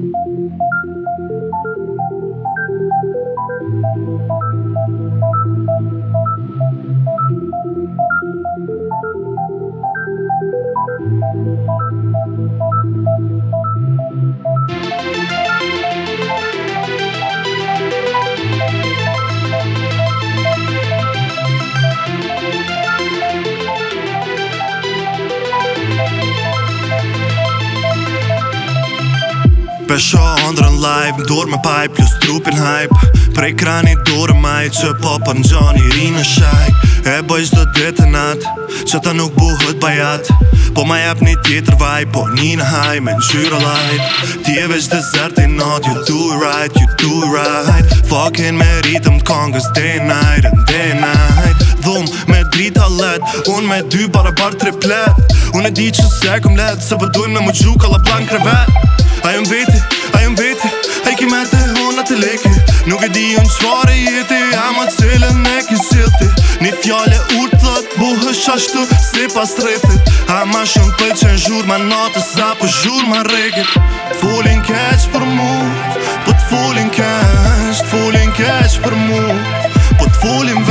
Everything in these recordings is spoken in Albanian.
Thank you. Pesho ndrën live, ndor me pipe, plus trupin hype Prej krani dorë maj, që po për në gjon i ri në shajk E bëj qdo dretë e natë, që ta nuk buhët bajat Po ma jep një tjetër vaj, po një në haj me në qyra lajt Ti e veç desert i not, you do it right, you do it right Fuckin me rritëm të kongës, day and night and day and night Dhum me drita let, un me dy barabar triplet Un e di që se kom let, se përdojmë po me mu la kalla plan krevet Nuk e di unë qëfare jeti Ema të cilën me kësilti Një fjale urtë thët Buhë shashtu si pas rethit Ema shumë për qenë zhur Ma natës za po zhur ma regit Fullin keq për mu Po të fullin keq Fullin keq për mu Po të fullin veq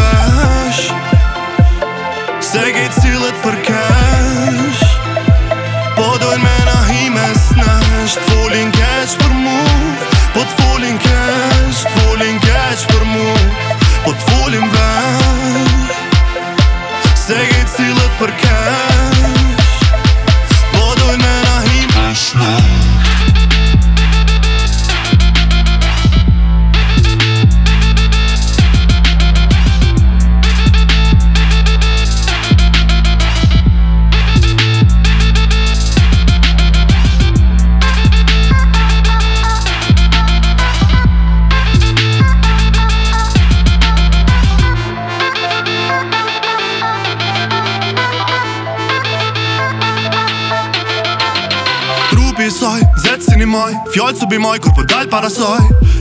pi i Zetë si një maj Fjallë su bi maj Kur për po dalë para soj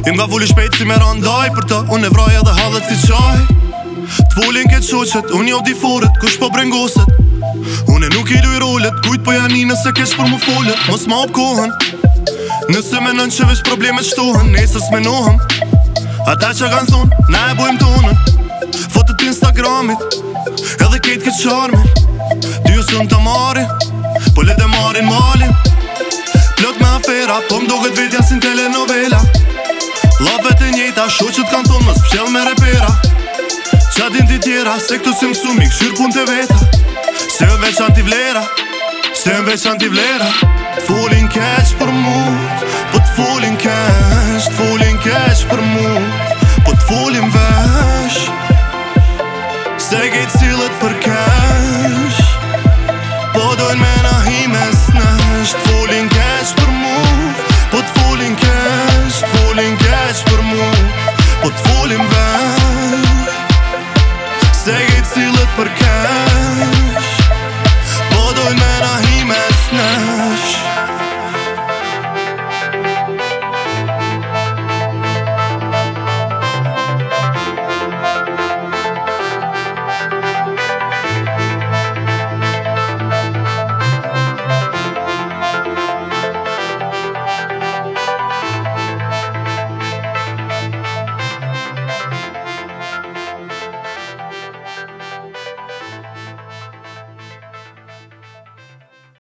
Jem nga vulli shpejt si me randaj Për të unë e vraj edhe hadhet si qaj Të vullin ke qoqet Unë jo di furet Kush po brengoset Unë e nuk i luj rullet Kujt po janë i nëse kesh për mu fullet Mos ma op kohen Nëse me nën që vesh problemet shtohen Nesër s'me nohen Ata që kanë thunë Na e bojmë tonën Fotët Instagramit Edhe kejt këtë qarmi Dy ju së në të Po le dhe marin malin vera Po m'do këtë vetja si në telenovela Love të njejta, shoqët kanë tonë mësë pëshel me repera Qa din ti tjera, se këtu si mësu mi këshyrë pun të veta Se veç anti vlera, se më veç anti vlera Fullin keq për mu, po të